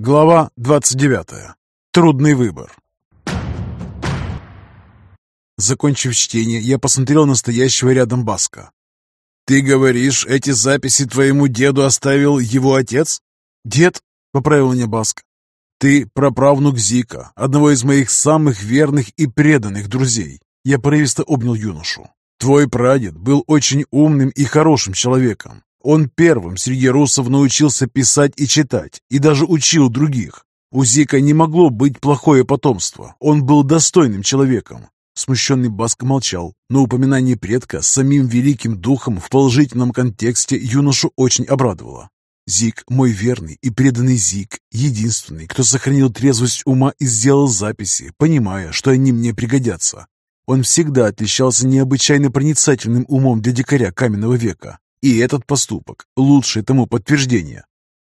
Глава 29. Трудный выбор. Закончив чтение, я посмотрел на стоящего рядом Баска. «Ты говоришь, эти записи твоему деду оставил его отец?» «Дед?» — поправил меня Баск. «Ты праправнук Зика, одного из моих самых верных и преданных друзей». Я порывисто обнял юношу. «Твой прадед был очень умным и хорошим человеком. Он первым среди русов научился писать и читать, и даже учил других. У Зика не могло быть плохое потомство. Он был достойным человеком. Смущенный Баск молчал, но упоминание предка самим великим духом в положительном контексте юношу очень обрадовало. Зик, мой верный и преданный Зик, единственный, кто сохранил трезвость ума и сделал записи, понимая, что они мне пригодятся. Он всегда отличался необычайно проницательным умом для дикаря каменного века, и этот поступок – лучшее тому подтверждение.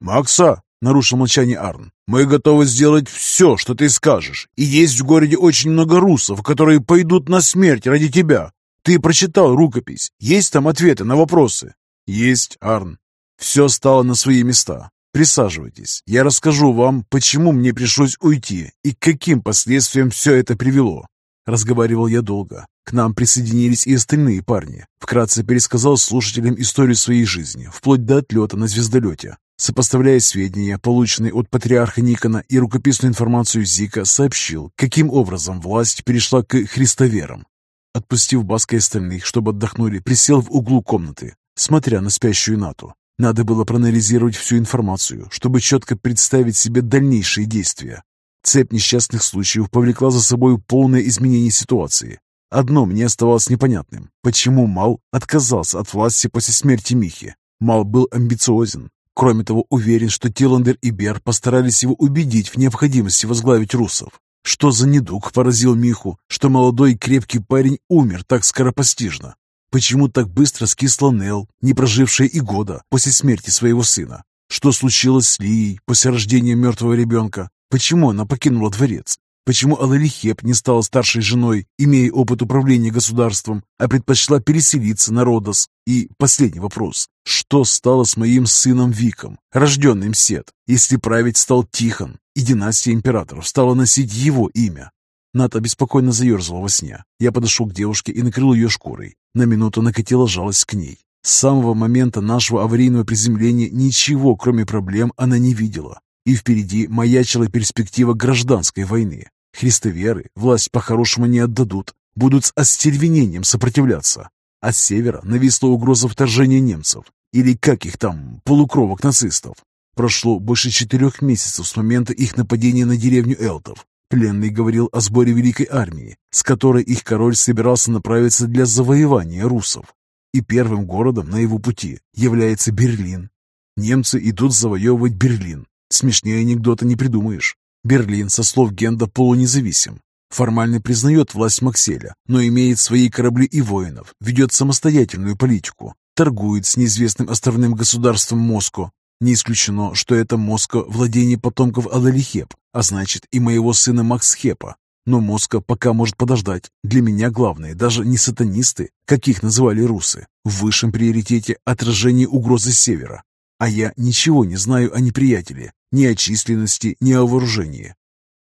«Макса!» – нарушил молчание Арн. «Мы готовы сделать все, что ты скажешь. И есть в городе очень много русов, которые пойдут на смерть ради тебя. Ты прочитал рукопись. Есть там ответы на вопросы?» «Есть, Арн. Все стало на свои места. Присаживайтесь. Я расскажу вам, почему мне пришлось уйти и к каким последствиям все это привело. Разговаривал я долго. К нам присоединились и остальные парни. Вкратце пересказал слушателям историю своей жизни, вплоть до отлета на звездолете. Сопоставляя сведения, полученные от патриарха Никона и рукописную информацию Зика, сообщил, каким образом власть перешла к христоверам. Отпустив Баска и остальных, чтобы отдохнули, присел в углу комнаты, смотря на спящую Нату. Надо было проанализировать всю информацию, чтобы четко представить себе дальнейшие действия. Цепь несчастных случаев повлекла за собой полное изменение ситуации. Одно мне оставалось непонятным. Почему Мал отказался от власти после смерти Михи? Мал был амбициозен. Кроме того, уверен, что Тиландер и Бер постарались его убедить в необходимости возглавить русов. Что за недуг поразил Миху, что молодой крепкий парень умер так скоропостижно? Почему так быстро скисла Нел, не прожившая и года после смерти своего сына? Что случилось с Лией после рождения мертвого ребенка? Почему она покинула дворец? Почему Алалихеп не стала старшей женой, имея опыт управления государством, а предпочла переселиться на Родос? И последний вопрос. Что стало с моим сыном Виком, рожденным Сет, если править стал Тихон, и династия императоров стала носить его имя? Ната беспокойно заерзала во сне. Я подошел к девушке и накрыл ее шкурой. На минуту накатила жалость к ней. С самого момента нашего аварийного приземления ничего, кроме проблем, она не видела и впереди маячила перспектива гражданской войны. Христоверы власть по-хорошему не отдадут, будут с остервенением сопротивляться. С севера нависла угроза вторжения немцев, или как их там, полукровок нацистов. Прошло больше четырех месяцев с момента их нападения на деревню Элтов. Пленный говорил о сборе великой армии, с которой их король собирался направиться для завоевания русов. И первым городом на его пути является Берлин. Немцы идут завоевывать Берлин, Смешнее анекдота не придумаешь. Берлин, со слов Генда, полунезависим. Формально признает власть Макселя, но имеет свои корабли и воинов, ведет самостоятельную политику, торгует с неизвестным островным государством Моско. Не исключено, что это Моско владение потомков Адалихеп, а значит и моего сына Макс Хепа. Но Моско пока может подождать. Для меня главное даже не сатанисты, каких называли русы, в высшем приоритете отражение угрозы севера. А я ничего не знаю о неприятеле, ни о численности, ни о вооружении.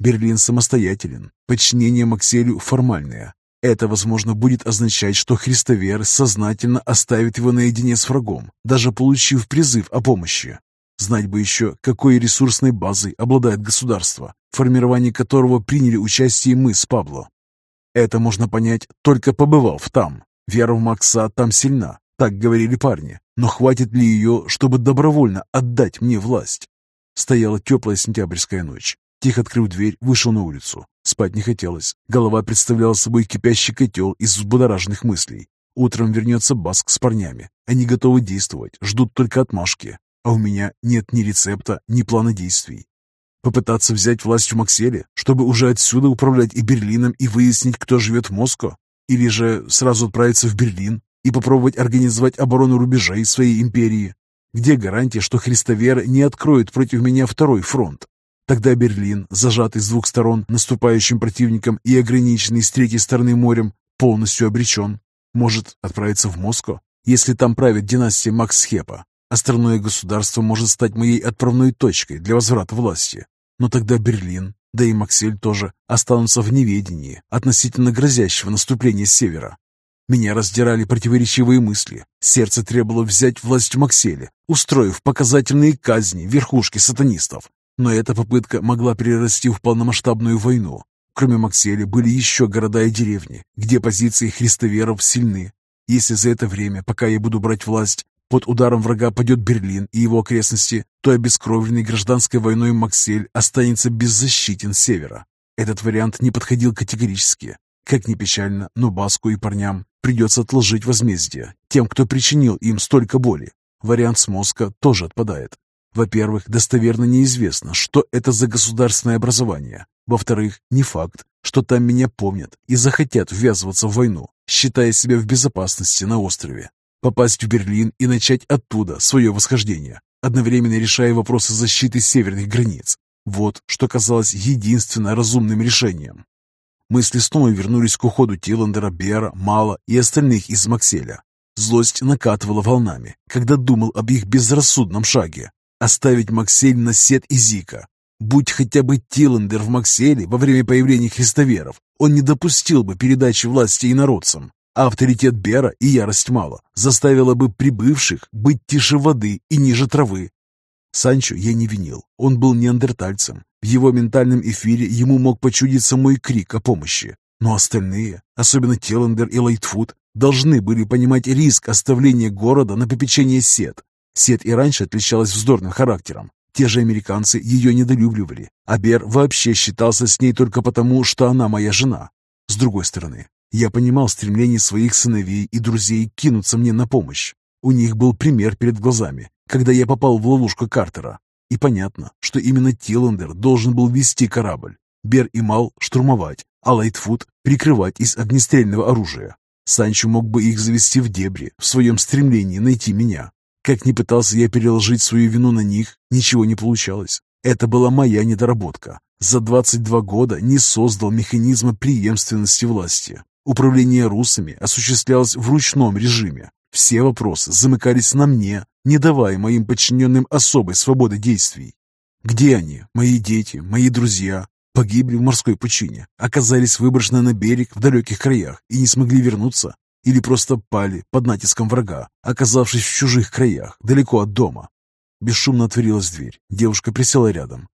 Берлин самостоятелен, подчинение Макселю формальное. Это, возможно, будет означать, что Христовер сознательно оставит его наедине с врагом, даже получив призыв о помощи. Знать бы еще, какой ресурсной базой обладает государство, в формировании которого приняли участие мы с Пабло. Это можно понять, только побывав там. Вера в Макса там сильна, так говорили парни. Но хватит ли ее, чтобы добровольно отдать мне власть? Стояла теплая сентябрьская ночь. Тихо открыв дверь, вышел на улицу. Спать не хотелось. Голова представляла собой кипящий котел из взбудораженных мыслей. Утром вернется Баск с парнями. Они готовы действовать, ждут только отмашки. А у меня нет ни рецепта, ни плана действий. Попытаться взять власть в Макселе, чтобы уже отсюда управлять и Берлином и выяснить, кто живет в Москве? Или же сразу отправиться в Берлин и попробовать организовать оборону рубежей своей империи? Где гарантия, что христоверы не откроют против меня второй фронт? Тогда Берлин, зажатый с двух сторон наступающим противником и ограниченный с третьей стороны морем, полностью обречен. Может отправиться в Москву, если там правит династия Макс Хепа. Островное государство может стать моей отправной точкой для возврата власти. Но тогда Берлин, да и Максель тоже, останутся в неведении относительно грозящего наступления с севера. Меня раздирали противоречивые мысли. Сердце требовало взять власть в Макселе, устроив показательные казни верхушки сатанистов. Но эта попытка могла перерасти в полномасштабную войну. Кроме Макселя были еще города и деревни, где позиции христоверов сильны. Если за это время, пока я буду брать власть, под ударом врага падет Берлин и его окрестности, то обескровленный гражданской войной Максель останется беззащитен севера. Этот вариант не подходил категорически. Как ни печально, но Баску и парням придется отложить возмездие тем, кто причинил им столько боли. Вариант с мозга тоже отпадает. Во-первых, достоверно неизвестно, что это за государственное образование. Во-вторых, не факт, что там меня помнят и захотят ввязываться в войну, считая себя в безопасности на острове. Попасть в Берлин и начать оттуда свое восхождение, одновременно решая вопросы защиты северных границ. Вот что казалось единственно разумным решением. Мысли снова вернулись к уходу Тиландера, Бера, Мала и остальных из Макселя. Злость накатывала волнами, когда думал об их безрассудном шаге. Оставить Максель на Сет и Зика. Будь хотя бы Тиландер в Макселе во время появления христоверов, он не допустил бы передачи власти инородцам. А авторитет Бера и ярость Мала заставила бы прибывших быть тише воды и ниже травы. Санчо я не винил, он был неандертальцем, в его ментальном эфире ему мог почудиться мой крик о помощи. Но остальные, особенно Теллендер и Лайтфуд, должны были понимать риск оставления города на попечение Сет. Сет и раньше отличалась вздорным характером. Те же американцы ее недолюбливали, а Бер вообще считался с ней только потому, что она моя жена. С другой стороны, я понимал стремление своих сыновей и друзей кинуться мне на помощь. У них был пример перед глазами, когда я попал в ловушку Картера. И понятно, что именно Тиллендер должен был вести корабль, Бер и Мал штурмовать, а Лайтфуд прикрывать из огнестрельного оружия. Санчо мог бы их завести в дебри в своем стремлении найти меня. Как ни пытался я переложить свою вину на них, ничего не получалось. Это была моя недоработка. За 22 года не создал механизма преемственности власти. Управление русами осуществлялось в ручном режиме. Все вопросы замыкались на мне, не давая моим подчиненным особой свободы действий. Где они, мои дети, мои друзья? Погибли в морской пучине, оказались выброшены на берег в далеких краях и не смогли вернуться? Или просто пали под натиском врага, оказавшись в чужих краях, далеко от дома? Бесшумно отворилась дверь. Девушка присела рядом.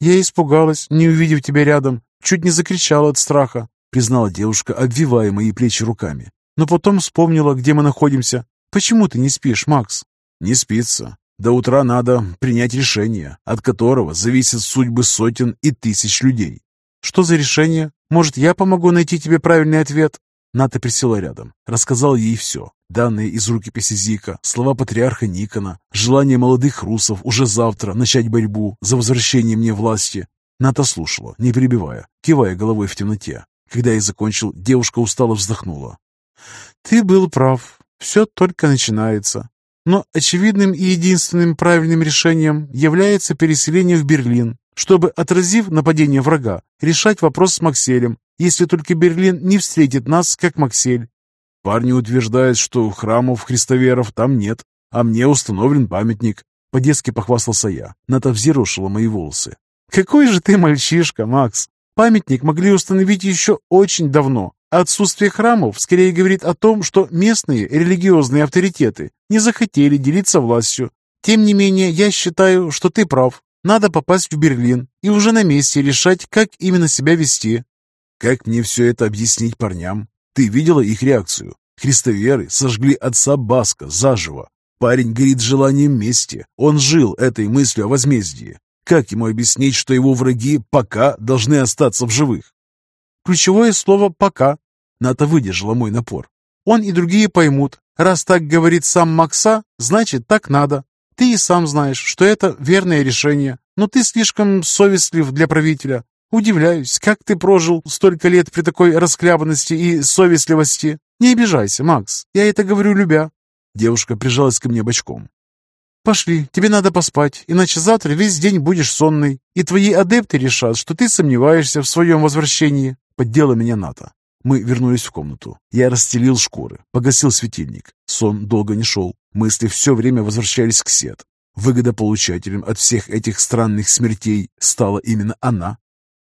«Я испугалась, не увидев тебя рядом. Чуть не закричала от страха», признала девушка, обвивая мои плечи руками. «Но потом вспомнила, где мы находимся. Почему ты не спишь, Макс?» Не спится. До утра надо принять решение, от которого зависят судьбы сотен и тысяч людей. Что за решение? Может, я помогу найти тебе правильный ответ? Ната присела рядом, рассказал ей все. Данные из рукописи Зика, слова патриарха Никона, желание молодых русов уже завтра начать борьбу за возвращение мне власти. Ната слушала, не перебивая, кивая головой в темноте. Когда я закончил, девушка устало вздохнула. «Ты был прав. Все только начинается. Но очевидным и единственным правильным решением является переселение в Берлин, чтобы, отразив нападение врага, решать вопрос с Макселем, если только Берлин не встретит нас, как Максель. Парни утверждают, что храмов христоверов там нет, а мне установлен памятник. По-детски похвастался я. Ната взъерошила мои волосы. «Какой же ты мальчишка, Макс! Памятник могли установить еще очень давно, Отсутствие храмов скорее говорит о том, что местные религиозные авторитеты не захотели делиться властью. Тем не менее, я считаю, что ты прав. Надо попасть в Берлин и уже на месте решать, как именно себя вести. Как мне все это объяснить парням? Ты видела их реакцию? Христоверы сожгли отца Баска заживо. Парень горит желанием мести. Он жил этой мыслью о возмездии. Как ему объяснить, что его враги пока должны остаться в живых? Ключевое слово «пока». Ната выдержала мой напор. Он и другие поймут. Раз так говорит сам Макса, значит, так надо. Ты и сам знаешь, что это верное решение. Но ты слишком совестлив для правителя. Удивляюсь, как ты прожил столько лет при такой расклябанности и совестливости. Не обижайся, Макс, я это говорю любя. Девушка прижалась ко мне бочком. «Пошли, тебе надо поспать, иначе завтра весь день будешь сонный, и твои адепты решат, что ты сомневаешься в своем возвращении», — поддела меня Ната. Мы вернулись в комнату. Я расстелил шкуры, погасил светильник. Сон долго не шел. Мысли все время возвращались к Сет. Выгодополучателем от всех этих странных смертей стала именно она.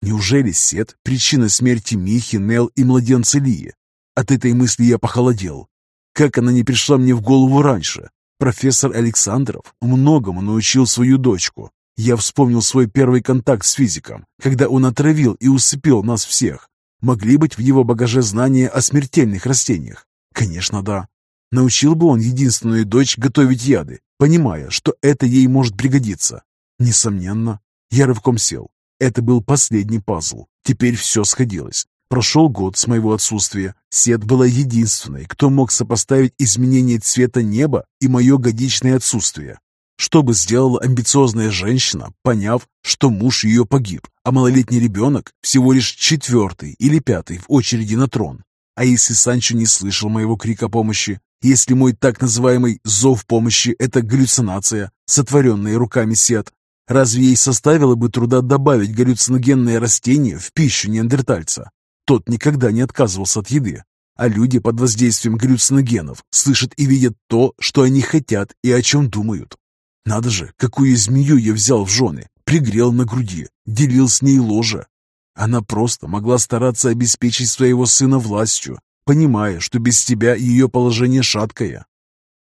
Неужели Сет – причина смерти Михи, Нел и младенца Лии? От этой мысли я похолодел. Как она не пришла мне в голову раньше? Профессор Александров многому научил свою дочку. Я вспомнил свой первый контакт с физиком, когда он отравил и усыпил нас всех. Могли быть в его багаже знания о смертельных растениях? Конечно, да. Научил бы он единственную дочь готовить яды, понимая, что это ей может пригодиться? Несомненно. Я рывком сел. Это был последний пазл. Теперь все сходилось. Прошел год с моего отсутствия. Сет была единственной, кто мог сопоставить изменение цвета неба и мое годичное отсутствие. Что бы сделала амбициозная женщина, поняв, что муж ее погиб, а малолетний ребенок всего лишь четвертый или пятый в очереди на трон? А если Санчо не слышал моего крика помощи? Если мой так называемый «зов помощи» — это галлюцинация, сотворенная руками Сет, разве ей составило бы труда добавить галлюциногенное растение в пищу неандертальца? Тот никогда не отказывался от еды, а люди под воздействием галлюциногенов слышат и видят то, что они хотят и о чем думают. Надо же, какую змею я взял в жены, пригрел на груди, делил с ней ложе. Она просто могла стараться обеспечить своего сына властью, понимая, что без тебя ее положение шаткое.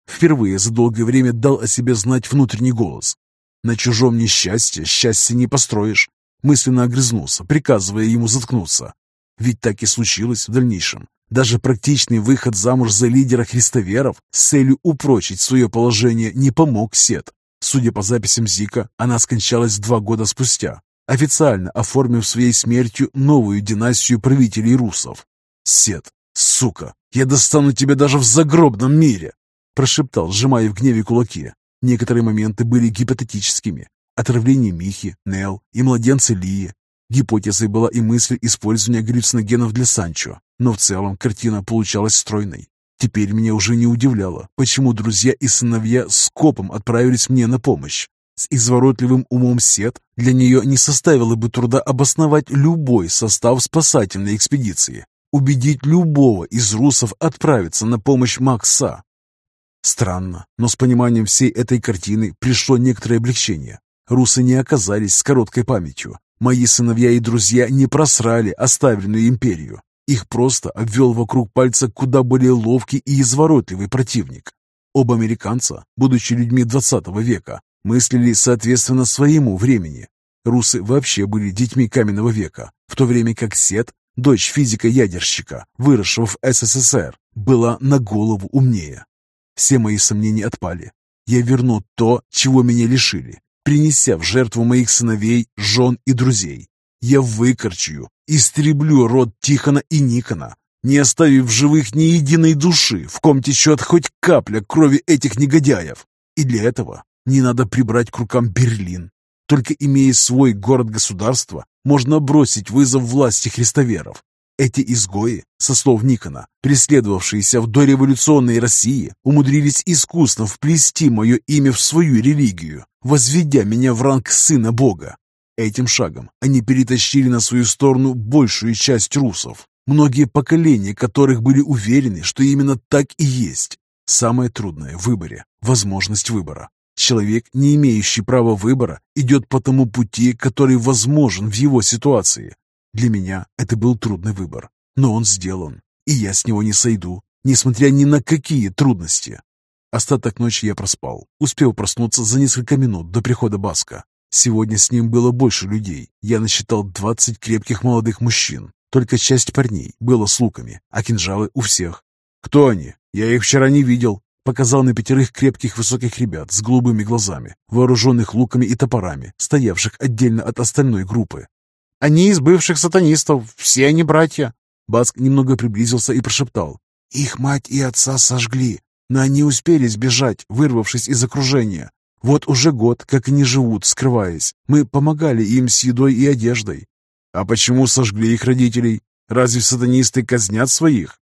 Впервые за долгое время дал о себе знать внутренний голос. На чужом несчастье счастье не построишь. Мысленно огрызнулся, приказывая ему заткнуться. Ведь так и случилось в дальнейшем. Даже практичный выход замуж за лидера христоверов с целью упрочить свое положение не помог Сет. Судя по записям Зика, она скончалась два года спустя, официально оформив своей смертью новую династию правителей русов. «Сет, сука, я достану тебя даже в загробном мире!» прошептал, сжимая в гневе кулаки. Некоторые моменты были гипотетическими. Отравление Михи, Нел и младенца Лии. Гипотезой была и мысль использования галлюциногенов для Санчо, но в целом картина получалась стройной. Теперь меня уже не удивляло, почему друзья и сыновья скопом отправились мне на помощь. С изворотливым умом Сет для нее не составило бы труда обосновать любой состав спасательной экспедиции, убедить любого из русов отправиться на помощь Макса. Странно, но с пониманием всей этой картины пришло некоторое облегчение. Русы не оказались с короткой памятью. Мои сыновья и друзья не просрали оставленную империю. Их просто обвел вокруг пальца куда более ловкий и изворотливый противник. Оба американца, будучи людьми 20 века, мыслили соответственно своему времени. Русы вообще были детьми каменного века, в то время как Сет, дочь физика-ядерщика, выросшего в СССР, была на голову умнее. Все мои сомнения отпали. Я верну то, чего меня лишили, принеся в жертву моих сыновей, жен и друзей. Я выкорчую, истреблю род Тихона и Никона, не оставив в живых ни единой души, в ком течет хоть капля крови этих негодяев. И для этого не надо прибрать к рукам Берлин. Только имея свой город-государство, можно бросить вызов власти христоверов. Эти изгои, со слов Никона, преследовавшиеся в дореволюционной России, умудрились искусно вплести мое имя в свою религию, возведя меня в ранг сына Бога. Этим шагом они перетащили на свою сторону большую часть русов, многие поколения которых были уверены, что именно так и есть. Самое трудное в выборе – возможность выбора. Человек, не имеющий права выбора, идет по тому пути, который возможен в его ситуации. Для меня это был трудный выбор, но он сделан, и я с него не сойду, несмотря ни на какие трудности. Остаток ночи я проспал, успел проснуться за несколько минут до прихода Баска. Сегодня с ним было больше людей. Я насчитал двадцать крепких молодых мужчин. Только часть парней было с луками, а кинжалы у всех. «Кто они? Я их вчера не видел», показал на пятерых крепких высоких ребят с голубыми глазами, вооруженных луками и топорами, стоявших отдельно от остальной группы. «Они из бывших сатанистов, все они братья!» Баск немного приблизился и прошептал. «Их мать и отца сожгли, но они успели сбежать, вырвавшись из окружения. Вот уже год, как они живут, скрываясь. Мы помогали им с едой и одеждой. А почему сожгли их родителей? Разве сатанисты казнят своих?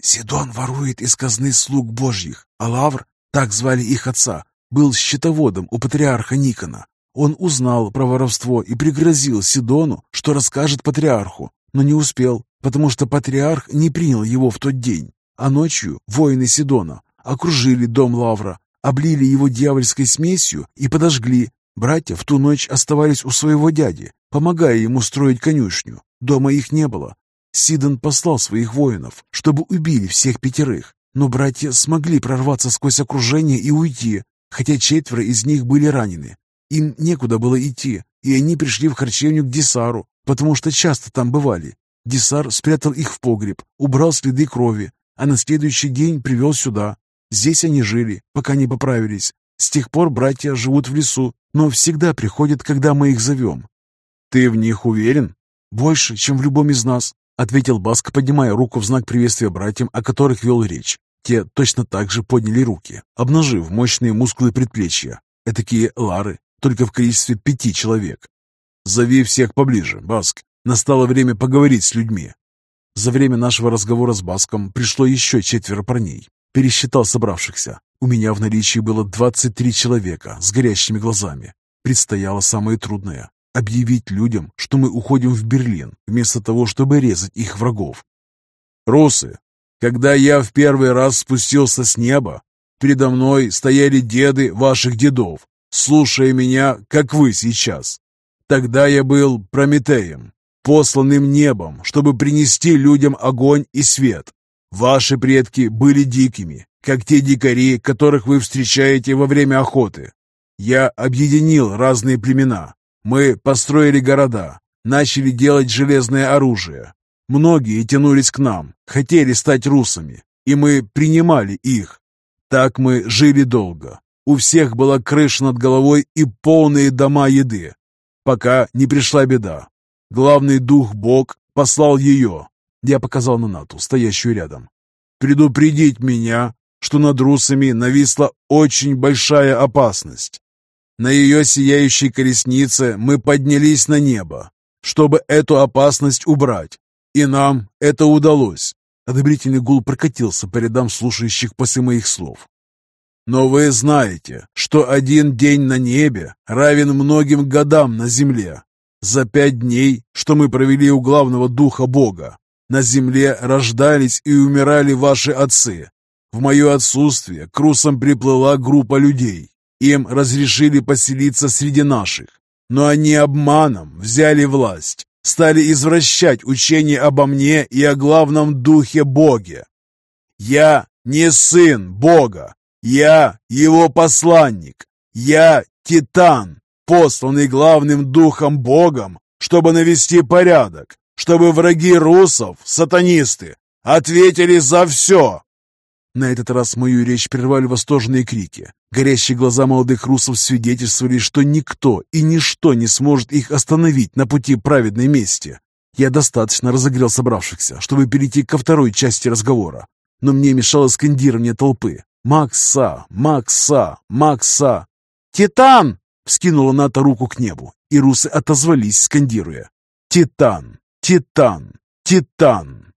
Сидон ворует из казны слуг божьих, а Лавр, так звали их отца, был счетоводом у патриарха Никона. Он узнал про воровство и пригрозил Сидону, что расскажет патриарху, но не успел. потому что патриарх не принял его в тот день, а ночью воины Сидона окружили дом Лавра, облили его дьявольской смесью и подожгли. Братья в ту ночь оставались у своего дяди, помогая ему строить конюшню. Дома их не было. Сидон послал своих воинов, чтобы убили всех пятерых, но братья смогли прорваться сквозь окружение и уйти, хотя четверо из них были ранены. Им некуда было идти, и они пришли в харчевню к Десару, потому что часто там бывали. Десар спрятал их в погреб, убрал следы крови, а на следующий день привел сюда. Здесь они жили, пока не поправились. С тех пор братья живут в лесу, но всегда приходят, когда мы их зовем. «Ты в них уверен?» «Больше, чем в любом из нас», — ответил Баск, поднимая руку в знак приветствия братьям, о которых вел речь. Те точно так же подняли руки, обнажив мощные мускулы предплечья. Этакие лары, только в количестве пяти человек. «Зови всех поближе, Баск. Настало время поговорить с людьми». За время нашего разговора с Баском пришло еще четверо парней. Пересчитал собравшихся. У меня в наличии было 23 человека с горящими глазами. Предстояло самое трудное – объявить людям, что мы уходим в Берлин, вместо того, чтобы резать их врагов. «Русы, когда я в первый раз спустился с неба, передо мной стояли деды ваших дедов, слушая меня, как вы сейчас. Тогда я был Прометеем, посланным небом, чтобы принести людям огонь и свет. Ваши предки были дикими, как те дикари, которых вы встречаете во время охоты. Я объединил разные племена. Мы построили города, начали делать железное оружие. Многие тянулись к нам, хотели стать русами, и мы принимали их. Так мы жили долго. У всех была крыша над головой и полные дома еды, пока не пришла беда. Главный дух Бог послал ее, я показал на Нату, стоящую рядом. «Предупредить меня, что над русами нависла очень большая опасность. На ее сияющей колеснице мы поднялись на небо, чтобы эту опасность убрать, и нам это удалось». Одобрительный гул прокатился по рядам слушающих после моих слов. «Но вы знаете, что один день на небе равен многим годам на земле. За пять дней, что мы провели у главного духа Бога, на земле рождались и умирали ваши отцы. В мое отсутствие к русам приплыла группа людей. Им разрешили поселиться среди наших. Но они обманом взяли власть, стали извращать учение обо мне и о главном духе Боге. Я не сын Бога, я его посланник, я Титан, посланный главным духом Богом, чтобы навести порядок, чтобы враги русов, сатанисты, ответили за все. На этот раз мою речь прервали восторженные крики. Горящие глаза молодых русов свидетельствовали, что никто и ничто не сможет их остановить на пути праведной мести. Я достаточно разогрел собравшихся, чтобы перейти ко второй части разговора. Но мне мешало скандирование толпы. «Макса! Макса! Макса!» «Титан!» — вскинула Ната руку к небу, и русы отозвались, скандируя. «Титан! Титан! Титан!»